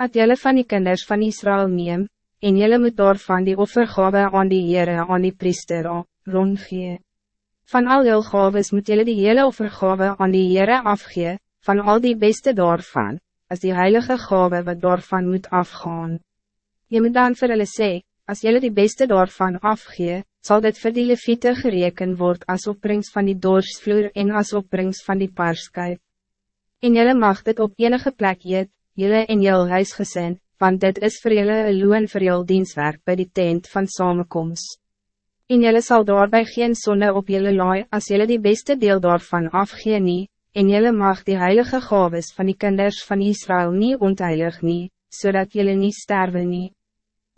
at jelle van die kinders van Israël neem, en jelle moet daarvan die offergave aan die Heere aan die priester rondgee. Van al jul gaves moet jelle die hele offergave aan die Heere afgee, van al die beste daarvan, as die heilige gave wat daarvan moet afgaan. Je moet dan vir hulle sê, as jelle die beste daarvan afgee, zal dit vir die leviete gereken word as opbrengst van die doorsvloer en as opbrengst van die paarskuip. En jelle mag dit op enige plek eet, jelle en jyl huisgesin, want dit is voor jelle een loon vir jyl dienswerk bij die tent van samenkomst. En jelle zal daarbij geen zonne op jelle laai as jelle die beste deel daarvan afgee nie, en jelle mag die heilige gaves van die kinders van Israël niet ontheilig nie, zodat jelle niet sterven nie.